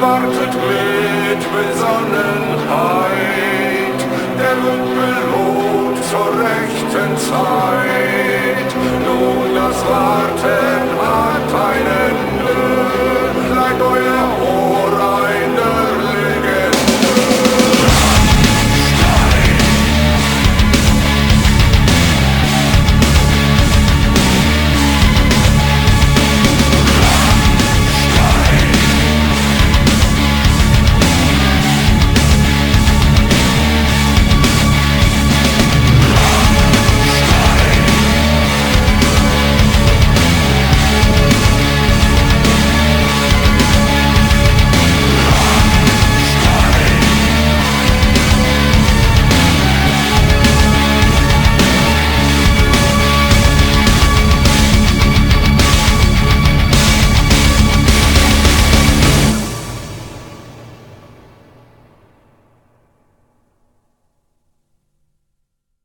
wartet mit Besonnenheit, der wird belohnt zur rechten Zeit.